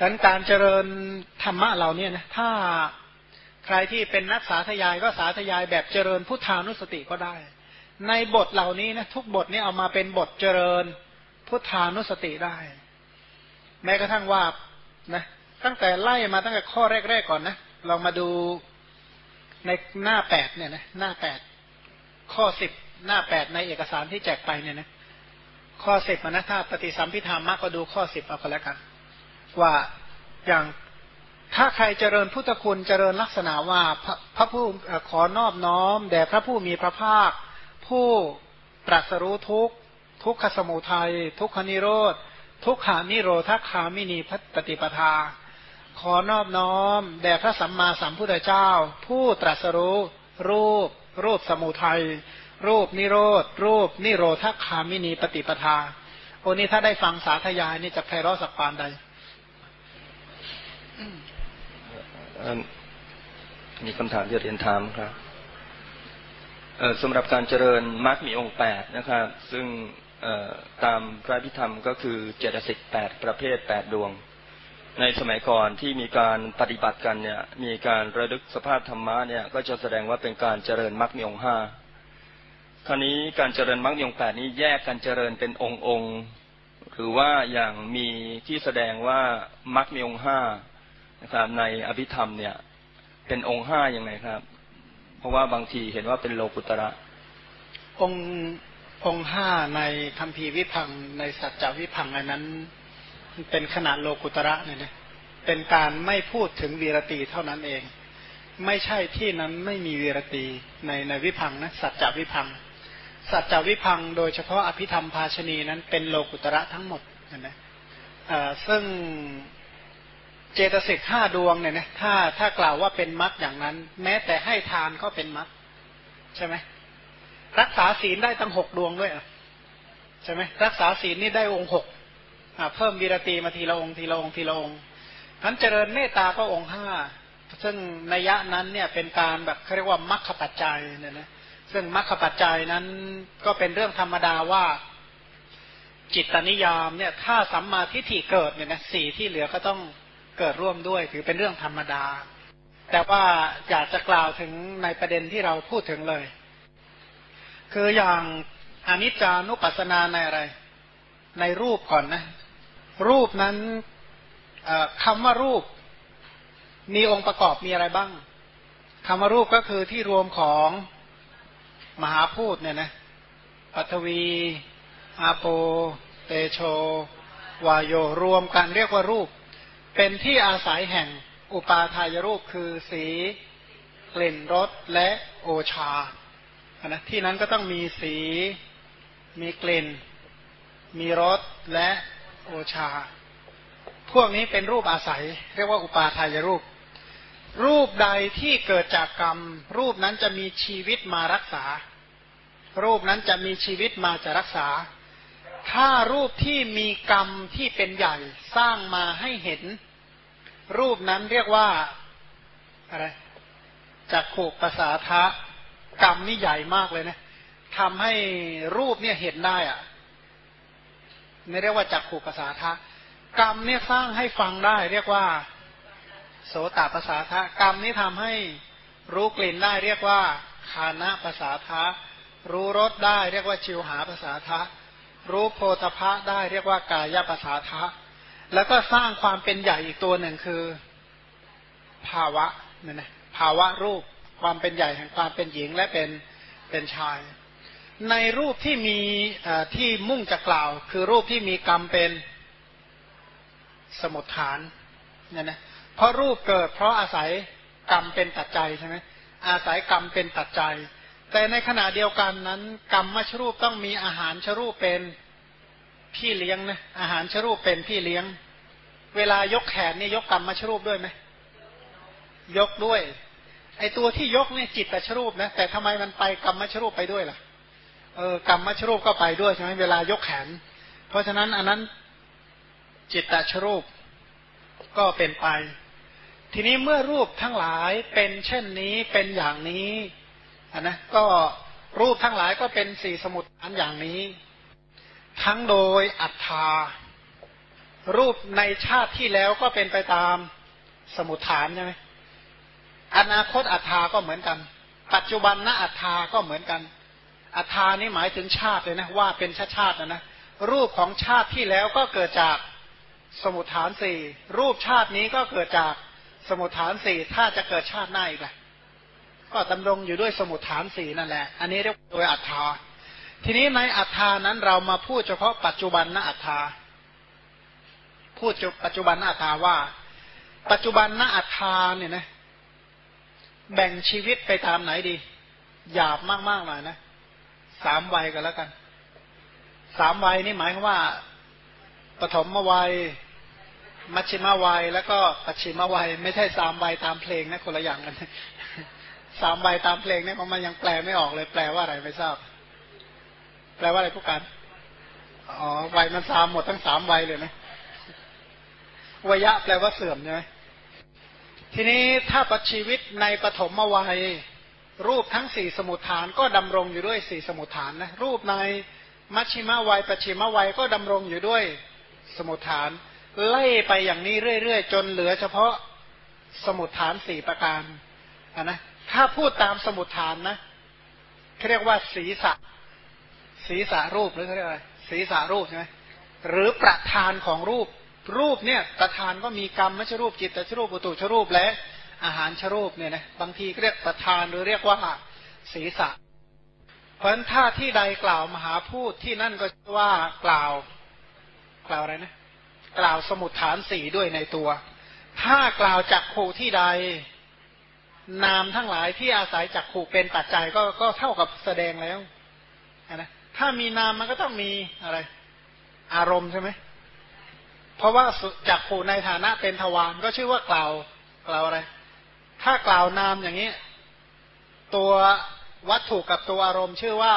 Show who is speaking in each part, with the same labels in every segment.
Speaker 1: ดังการเจริญธรรมะเราเนี่ยนะถ้าใครที่เป็นนักสาธยายก็สาธยายแบบเจริญพุทธานุสติก็ได้ ในบทเหล่านี้นะทุกบทนี้เอามาเป็นบทเจริญพุทธานุสติได้ แม้กระทั่งว่านะตั้งแต่ไล่มาตั้งแต่ข้อแรกๆก่อนนะลองมาดูในหน้าแปดเนี่ยนะหน้าแปดข้อสิบหน้าแปดในเอกสารที่แจกไปเนี่ยนะข้อสิบนะถ้าปฏิสัมพิธามะก็ดูข้อสิบเอาก็แล้วกัน ว่าอย่างถ้าใครเจริญพุทธคุณเจริญลักษณะว่าพระพระผู้ขอนอบน้อมแด่พระผู้มีพระภาค ผู้ตรัสรู้ทุกทุกขสมุทัย ทุกขนิโรธ ทุกขานิโรธคามินีพัตติปทา ขอนอบน้อมแด่พระสัมมาสัมพุทธเจ้า ผู้ตรัสรู้รูป รูปสมุทัย รูปนิโรธ รูปนิโรธคามินีปฏิปทาโอ้นี่ถ้าได้ฟังสาธยายนี่จะไพเราะสักปานใด
Speaker 2: มีคำถามที่เรียนถามครับสำหรับการเจริญมรรคมีองค์แปดนะครับ ซึ่งตามพระพิธรรมก็คือเจตสิกแปดประเภทแปดดวง ในสมัยก่อนที่มีการปฏิบัติกันเนี่ย มีการระลึกสภาพธรรมะเนี่ย ก็จะแสดงว่าเป็นการเจริญมรรคมีองค์ห้าคราวนี้การเจริญมรรคมีองค์แปดนี้แยกกันเจริญเป็นองค์องค์หรือว่าอย่างมีที่แสดงว่ามรรคมีองค์ห้า นะครับ ในอภิธรรมเนี่ย เป็นองค์ห้ายังไงครับ เพราะว่าบางทีเห็นว่าเป็นโลกุตระ
Speaker 1: องค์องค์ห้าในคำพีวิพังในสัจจวิพังอันนั้น เป็นขนาดโลกุตระเนี่ยนะเป็นการไม่พูดถึงวีรตีเท่านั้นเอง ไม่ใช่ที่นั้นไม่มีวีรตีในในวิพังนะสัจจวิพังสัจจวิพังโดยเฉพาะอภิธรรมภาชนีนั้นเป็นโลกุตระทั้งหมดนะซึ่ง เจตสิกห้าดวงเนี่ยนะถ้าถ้ากล่าวว่าเป็นมรรคอย่างนั้น แม้แต่ให้ทานก็เป็นมรรคใช่ไหมรักษาศีลได้ตั้งหกดวงด้วยใช่ไหมรักษาศีลนี่ได้องค์หกเพิ่มวีรตีมาทีละองค์ทีละองค์ทีละองค์ทันเจริญเมตตาก็องค์ห้าซึ่งนัยยะนั้นเนี่ยเป็นการแบบเขาเรียกว่ามรรคปัจจัยเนี่ยนะซึ่งมรรคปัจจัยนั้นก็เป็นเรื่องธรรมดาว่าจิตตนิยามเนี่ยถ้าสัมมาทิฏฐิเกิดเนี่ยนะสี่ที่เหลือก็ต้อง เกิดร่วมด้วย ถือเป็นเรื่องธรรมดา แต่ว่าอยากจะกล่าวถึงในประเด็นที่เราพูดถึงเลย คืออย่างอนิจจานุปัสสนาในอะไร ในรูปก่อนนะ รูปนั้นคำว่ารูป มีองค์ประกอบมีอะไรบ้างคำว่ารูปก็คือที่รวมของมหาพูดเนี่ยนะปัทวีอาโป เตโช วายโยรวมกันเรียกว่ารูป เป็นที่อาศัยแห่งอุปาทายรูปคือสีกลิ่นรสและโอชานะที่นั้นก็ต้องมีสี มีกลิ่น มีรสและโอชา พวกนี้เป็นรูปอาศัย เรียกว่าอุปาทายรูป รูปใดที่เกิดจากกรรม รูปนั้นจะมีชีวิตมารักษา รูปนั้นจะมีชีวิตมาจะรักษา ถ้ารูปที่มีกรรมที่เป็นใหญ่สร้างมาให้เห็น รูปนั้นเรียกว่าอะไรจักขู่ภาษาทะกรรมนี่ใหญ่มากเลยนะทำให้รูปเนี่ยเห็นได้อะไม่เรียกว่าจักขู่ภาษาทะกรรมเนี่ยสร้างให้ฟังได้ เรียกว่า โสตภาษาทะกรรมนี้ทำให้รู้กลิ่นได้ เรียกว่าคานะภาษาทะรู้รสได้ เรียกว่าชิวหาภาษาทะ รู้โพธพะได้เรียกว่ากายภาษาทะ แล้วก็สร้างความเป็นใหญ่อีกตัวหนึ่งคือ ภาวะเนี่ยนะภาวะรูปความเป็นใหญ่แห่งความเป็นหญิงและเป็นเป็นชาย ในรูปที่มีที่มุ่งจะกล่าว คือรูปที่มีกรรมเป็นสมุทฐานเนี่ยนะเพราะรูปเกิดเพราะอาศัยกรรมเป็นตัดใจใช่ไหมอาศัยกรรมเป็นตัดใจ แต่ในขณะเดียวกันนั้น กรรมมชรูปต้องมีอาหารชรูปเป็นพี่เลี้ยงนะอาหารชรูปเป็นพี่เลี้ยง เวลายกแขนนี่ยกกรรมมชรูปด้วยไหมยกด้วย ไอตัวที่ยกเนี่ยจิตตชรูปนะแต่ทำไมมันไปกรรมมชรูปไปด้วยล่ะเออกรรมมชรูปก็ไปด้วยใช่ไหมเวลายกแขน เพราะฉะนั้นอันนั้นจิตตชรูปก็เป็นไป ทีนี้เมื่อรูปทั้งหลายเป็นเช่นนี้เป็นอย่างนี้ นนะก็รูปทั้งหลายก็เป็นสี่สมุดอันอย่างนี้ ทั้งโดยอัตตารูปในชาติที่แล้วก็เป็นไปตามสมุทฐานใช่ไหมอนาคตอัฏฐาก็เหมือนกัน ปัจจุบันณอัฏฐาก็เหมือนกัน อัฏฐานี่หมายถึงชาติเลยนะว่าเป็นชาติชาตินะนะรูปของชาติที่แล้วก็เกิดจากสมุทฐานสี่รูปชาตินี้ก็เกิดจากสมุทฐานสี่ถ้าจะเกิดชาติหน้าอีกแหละ ก็ดำรงอยู่ด้วยสมุทฐานสี่นั่นแหละ อันนี้เรียกโดยอัฏฐา ทีนี้ในอัฏฐานั้นเรามาพูดเฉพาะปัจจุบันณอัฏฐา พูดปัจจุบันณอัฏฐาว่า ปัจจุบันณอัฏฐาเนี่ยนะ แบ่งชีวิตไปตามไหนดี หยาบมากๆหน่อยนะสามวัยกันแล้วกัน สามวัยนี่หมายความว่าปฐมวัย มัชชิมวัย แล้วก็ปัจฉิมวัย ไม่ใช่สามวัยตามเพลงนะคนละอย่างกัน สามวัยตามเพลงเนี่ยมันยังแปลไม่ออกเลย แปลว่าอะไรไม่ทราบ แปลว่าอะไรผู้การอ๋อวัยมันสามหมดทั้งสามวัยเลยนะวยะแปลว่าเสื่อมใช่ไหมทีนี้ถ้าปชีวิตในปฐมวัย รูปทั้งสี่สมุทฐานก็ดำรงอยู่ด้วยสี่สมุทฐานนะรูปในมัชชิมวัยปชิมวัยก็ดำรงอยู่ด้วยสมุทฐาน ไล่ไปอย่างนี้เรื่อยๆจนเหลือเฉพาะสมุทฐานสี่ประการนะ ถ้าพูดตามสมุทฐานนะเขาเรียกว่าศีรษะศีรษะรูปหรือเขาเรียกอะไรศีรษะรูปใช่ไหมหรือประธานของรูป รูปเนี่ยประธานก็มีกรรมไม่ใช่รูปจิตแต่ชรูปปุตุชรูปและอาหารชรูปเนี่ยนะบางทีเรียกประธานหรือเรียกว่าศีรษะเพราะฉะนั้นถ้าที่ใดกล่าวมหาพูดที่นั่นก็ว่ากล่าวกล่าวอะไรนะ กล่าวสมุดฐานสี่ด้วยในตัว ถ้ากล่าวจักขู่ที่ใด นามทั้งหลายที่อาศัยจักขู่เป็นปัจจัยก็ก็เท่ากับแสดงแล้วนะถ้ามีนามมันก็ต้องมีอะไร อารมณ์ใช่ไหมเพราะว่าจักขู่ในฐานะเป็นทวารก็ชื่อว่ากล่าวกล่าวอะไร ถ้ากล่าวนามอย่างนี้ ตัววัตถุกับตัวอารมณ์ชื่อว่า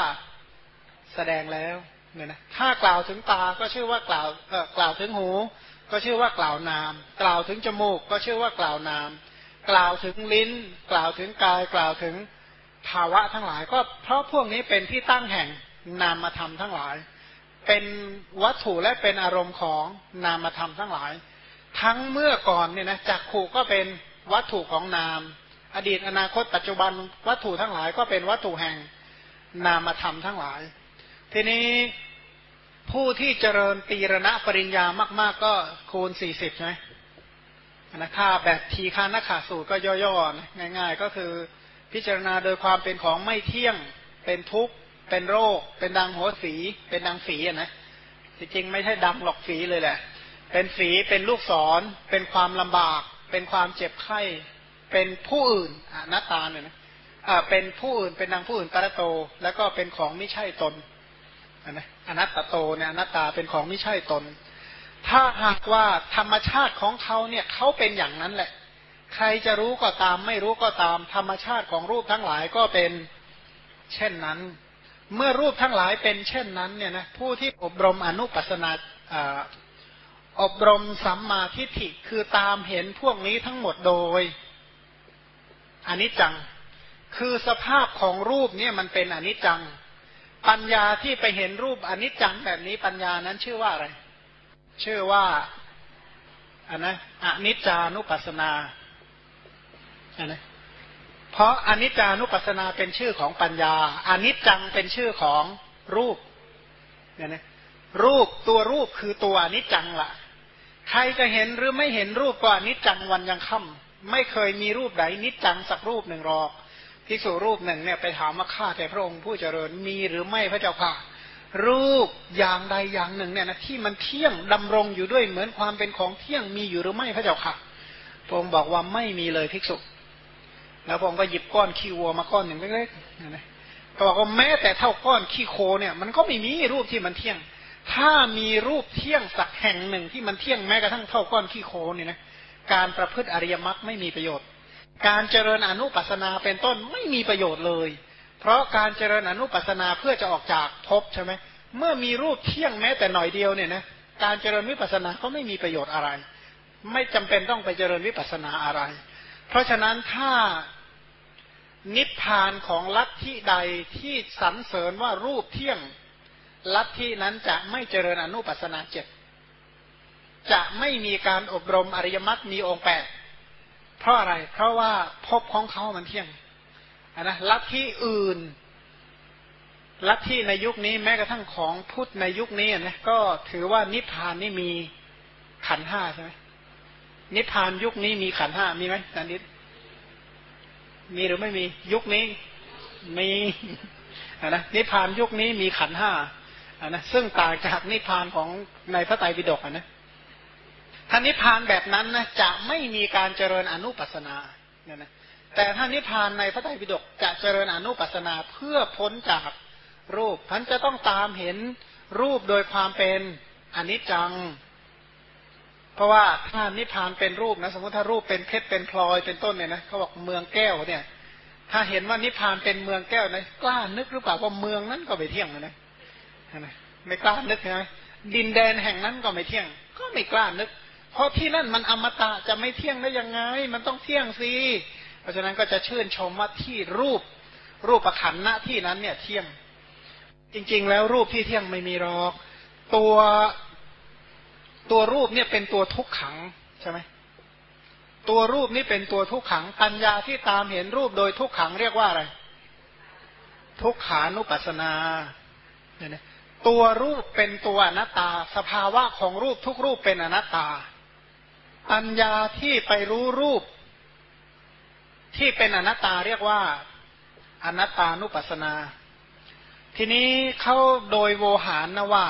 Speaker 1: แสดงแล้วเนี่ยนะถ้ากล่าวถึงตาก็ชื่อว่ากล่าวเออกล่าวถึงหู ก็ชื่อว่ากล่าวนาม กล่าวถึงจมูกก็ชื่อว่ากล่าวนาม กล่าวถึงลิ้น กล่าวถึงกายกล่าวถึงภาวะทั้งหลาย ก็เพราะพวกนี้เป็นที่ตั้งแห่งนามธรรมทั้งหลาย เป็นวัตถุและเป็นอารมณ์ของนามธรรมทั้งหลาย ทั้งเมื่อก่อนเนี่ยนะจักขู่ก็เป็นวัตถุของนาม อดีตอนาคตปัจจุบันวัตถุทั้งหลายก็เป็นวัตถุแห่งนามธรรมทั้งหลาย ทีนี้ผู้ที่เจริญตีรณะปริญญามาก ๆ ก็คูณสี่สิบใช่ไหม นะถ้าแบบทีฆานักขาสูตรก็ย่อๆง่าย ๆ ก็คือพิจารณาโดยความเป็นของไม่เที่ยง เป็นทุกข์ เป็นโรค เป็นดังหัวฝีเป็นดังฝีอะนะจริงๆไม่ใช่ดังหลอกฝีเลยแหละ เป็นฝีเป็นลูกศร เป็นความลำบาก เป็นความเจ็บไข้ เป็นผู้อื่นอนัตตาเนี่ยนะอ่าเป็นผู้อื่นเป็นดังผู้อื่นปรโต แล้วก็เป็นของไม่ใช่ตนนะอนัตตโตเนี่ยอนัตตาเป็นของไม่ใช่ตน ถ้าหากว่าธรรมชาติของเขาเนี่ยเขาเป็นอย่างนั้นแหละ ใครจะรู้ก็ตาม ไม่รู้ก็ตาม ธรรมชาติของรูปทั้งหลายก็เป็นเช่นนั้น เมื่อรูปทั้งหลายเป็นเช่นนั้นเนี่ยนะผู้ที่อบรมอนุปัสนาอบรมสัมมาทิฏฐิคือตามเห็นพวกนี้ทั้งหมดโดยอนิจจัง คือสภาพของรูปเนี่ยมันเป็นอนิจจัง ปัญญาที่ไปเห็นรูปอนิจจังแบบนี้ปัญญานั้นชื่อว่าอะไร ชื่อว่าอันนะอนิจจานุปัสนาอันนะเพราะอนิจจานุปัสสนาเป็นชื่อของปัญญาอนิจจังเป็นชื่อของรูปเนี่ยนะรูปตัวรูปคือตัวอนิจจังละ่ะ ใครจะเห็นหรือไม่เห็นรูปก็อนิจจังวันยังค่ำไม่เคยมีรูปใดนิจจังสักรูปหนึ่งหรอกภิกษุรูปหนึ่งเนี่ยไปถามมาข้าแต่พระองค์ผู้เจริญมีหรือไม่พระเจ้าค่ะ รูปอย่างใดอย่างหนึ่งเนี่ยนะที่มันเที่ยงดำรงอยู่ด้วยเหมือนความเป็นของเที่ยงมีอยู่หรือไม่พระเจ้าค่ะพระองค์บอกว่าไม่มีเลยภิกษุ แล้วพระองค์ก็หยิบก้อนขี้วัวมาก้อนหนึ่งเล็กๆนะก็บอกว่าแม้แต่เท่าก้อนขี้โคเนี่ย มันก็ไม่มีรูปที่มันเที่ยง ถ้ามีรูปเที่ยงสักแห่งหนึ่งที่มันเที่ยงแม้กระทั่งเท่าก้อนขี้โคเนี่ยนะการประพฤติอริยมรรคไม่มีประโยชน์ การเจริญอนุปัสนาเป็นต้นไม่มีประโยชน์เลย เพราะการเจริญอนุปัสนาเพื่อจะออกจากภพใช่ไหมเมื่อมีรูปเที่ยงแม้แต่หน่อยเดียวเนี่ยนะการเจริญวิปัสนาก็ไม่มีประโยชน์อะไร ไม่จำเป็นต้องไปเจริญวิปัสนาอะไร เพราะฉะนั้นถ้านิพพานของลัทธิใดที่สรรเสริญว่ารูปเที่ยงลัทธินั้นจะไม่เจริญอนุปัสนาเจ็ดจะไม่มีการอบรมอริยมรรคมีองค์แปดเพราะอะไร เพราะว่าพบของเขามันเที่ยง นะลัทธิอื่นลัทธิในยุคนี้แม้กระทั่งของพุทธในยุคนี้นะก็ถือว่านิพพานนี่มีขันห้าใช่ไหมนิพพานยุคนี้มีขันห้ามีไหมสันนิษมีหรือไม่มียุคนี้มีนะนิพพานยุคนี้มีขันห้านะซึ่งต่างจากนิพพานของในพระไตรปิฎกนะถ้านิพพานแบบนั้นนะจะไม่มีการเจริญอนุปัสนาเนี่ยนะ แต่ถ้านิพพานในพระไตรปิฎกจะเจริญอนุปัสนาเพื่อพ้นจากรูปท่านจะต้องตามเห็นรูปโดยความเป็นอนิจจัง เพราะว่าถ้านิพพานเป็นรูปนะ สมมติถ้ารูปเป็นเพชรเป็นพลอยเป็นต้นเนี่ยนะเขาบอกเมืองแก้วเนี่ย ถ้าเห็นว่านิพพานเป็นเมืองแก้วนะกล้านึกหรือเปล่าว่าเมืองนั้นก็ไม่เที่ยงนะนะไม่กล้านึกใช่ไหมดินแดนแห่งนั้นก็ไม่เที่ยง ก็ไม่กล้านึก เพราะที่นั่นมันอมตะจะไม่เที่ยงได้ยังไง มันต้องเที่ยงสิ ราะฉะนั้นก็จะชื่นชมว่าที่รูปรูปประขันณที่นั้นเนี่ยเที่ยง จริง ๆ แล้วรูปที่เที่ยงไม่มีหรอกตัวตัวรูปเนี่ยเป็นตัวทุกขังใช่ไหมตัวรูปนี่เป็นตัวทุกขังปัญญาที่ตามเห็นรูปโดยทุกขังเรียกว่าอะไร ทุกขานุปัสนาเนี่ยตัวรูปเป็นตัวอนัตตา สภาวะของรูปทุกรูปเป็นอนัตตา ปัญญาที่ไปรู้รูป ที่เป็นอนัตตาเรียกว่าอนัตตานุปัสนา ทีนี้เขาโดยโวหารนะว่า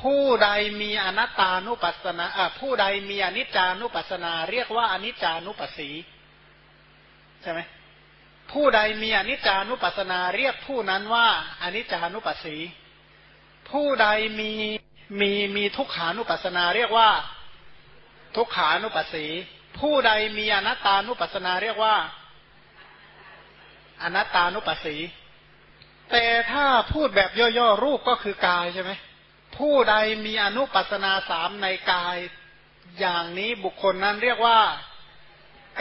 Speaker 1: ผู้ใดมีอนัตตานุปัสสนาผู้ใดมีอนิจจานุปัสสนา เรียกว่าอนิจจานุปัสสีใช่ไหมผู้ใดมีอนิจจานุปัสสนาเรียกผู้นั้นว่าอนิจจานุปัสสี ผู้ใดมีมีมีทุกขานุปัสสนา เรียกว่าทุกขานุปัสสี ผู้ใดมีอนัตตานุปัสสนาเรียกว่า อนัตตานุปัสสี แต่ถ้าพูดแบบย่อๆรูปก็คือกายใช่ไหมผู้ใดมีอนุปัสนาสามในกายอย่างนี้บุคคลนั้นเรียกว่า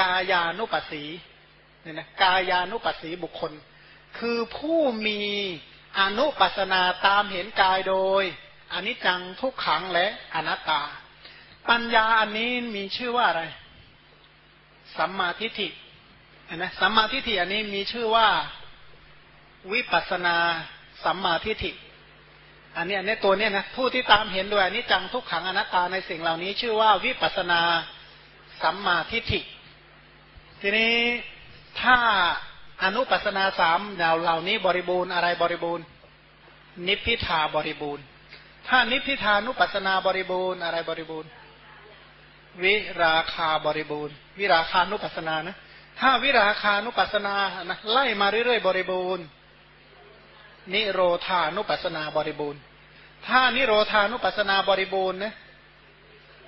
Speaker 1: กายานุปัสสีเนี่ยนะกายานุปัสสีบุคคล คือผู้มีอนุปัสนาตามเห็นกายโดยอนิจจังทุกขังและอนัตตา ปัญญาอันนี้มีชื่อว่าอะไร สัมมาทิฏฐินะสัมมาทิฏฐิอันนี้มีชื่อว่าวิปัสนาสัมมาทิฏฐิ อันนี้อันนี้ตัวเนี้ยนะผู้ที่ตามเห็นด้วยอันนี้จังทุกขังอนัตตาในสิ่งเหล่านี้ ชื่อว่าวิปัสนาสัมมาทิฏฐิ ทีนี้ถ้าอนุปัสนาสามเหล่านี้บริบูรณ์อะไรบริบูรณ์ นิพพิทาบริบูรณ์ ถ้านิพพิทานุปัสนาบริบูรณ์อะไรบริบูรณ์ วิราคาบริบูรณ์ วิราคานุปัสนานะถ้าวิราคานุปัสนานะไล่มาเรื่อยๆบริบูรณ์ นิโรธานุปัสนาบริบูรณ์ ถ้านิโรธานุปัสนาบริบูรณ์นะ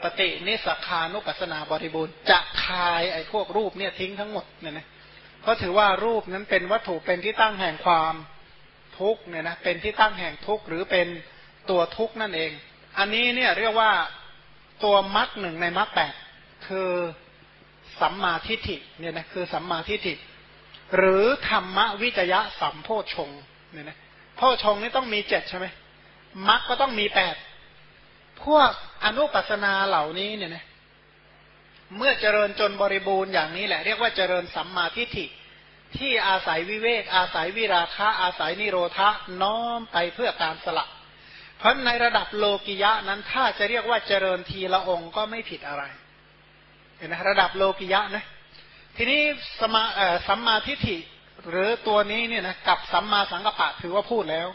Speaker 1: ปฏินิสักานุปัสนาบริบูรณ์ จะคายไอ้พวกรูปเนี่ยทิ้งทั้งหมดเนี่ยนะเพราะถือว่ารูปนั้นเป็นวัตถุเป็นที่ตั้งแห่งความทุกข์เนี่ยนะเป็นที่ตั้งแห่งทุกข์หรือเป็นตัวทุกข์นั่นเอง อันนี้เนี่ยเรียกว่า ตัวมรรคหนึ่งในมรรคแปดคือสัมมาทิฏฐิเนี่ยนะคือสัมมาทิฏฐิ หรือธรรมวิจยะสัมโพชงเนี่ยนะพ่อชงนี่ต้องมีเจ็ดใช่ไหมมรรคก็ต้องมีแปดพวกอนุปัสนาเหล่านี้เนี่ยนะเมื่อเจริญจนบริบูรณ์อย่างนี้แหละ เรียกว่าเจริญสัมมาทิฏฐิ ที่อาศัยวิเวก อาศัยวิราคะ อาศัยนิโรธะน้อมไปเพื่อการสละ เพราะในระดับโลกิยะนั้นถ้าจะเรียกว่าเจริญทีละองค์ก็ไม่ผิดอะไร เห็นไหมระดับโลกิยะนะ ทีนี้สมาสัมมาทิฏฐิหรือตัวนี้เนี่ยนะกับสัมมาสังกัปปะถือว่าพูดแล้ว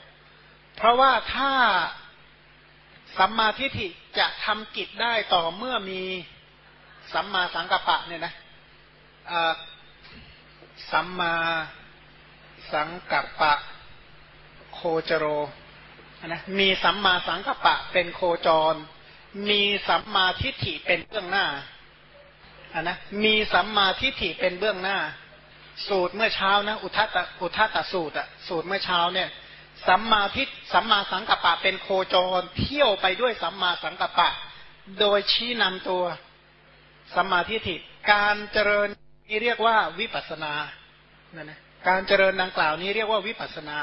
Speaker 1: เพราะว่าถ้าสัมมาทิฏฐิจะทำกิจได้ต่อเมื่อมีสัมมาสังกัปปะเนี่ยนะสัมมาสังกัปปะโคจโร นะมีสัมมาสังกัปปะเป็นโคจร มีสัมมาทิฏฐิเป็นเบื้องหน้าอะนะมีสัมมาทิฏฐิเป็นเบื้องหน้า สูตรเมื่อเช้านะ อุทัตอุทตสูตรอะสูตรเมื่อเช้าเนี่ย สัมมาทิฏสัมมาสังกัปปะเป็นโคจร เที่ยวไปด้วยสัมมาสังกัปปะ โดยชี้นำตัวสัมมาทิฏฐิการเจริญนี้เรียกว่าวิปัสสนานั่นะการเจริญดังกล่าวนี้เรียกว่าวิปัสสนา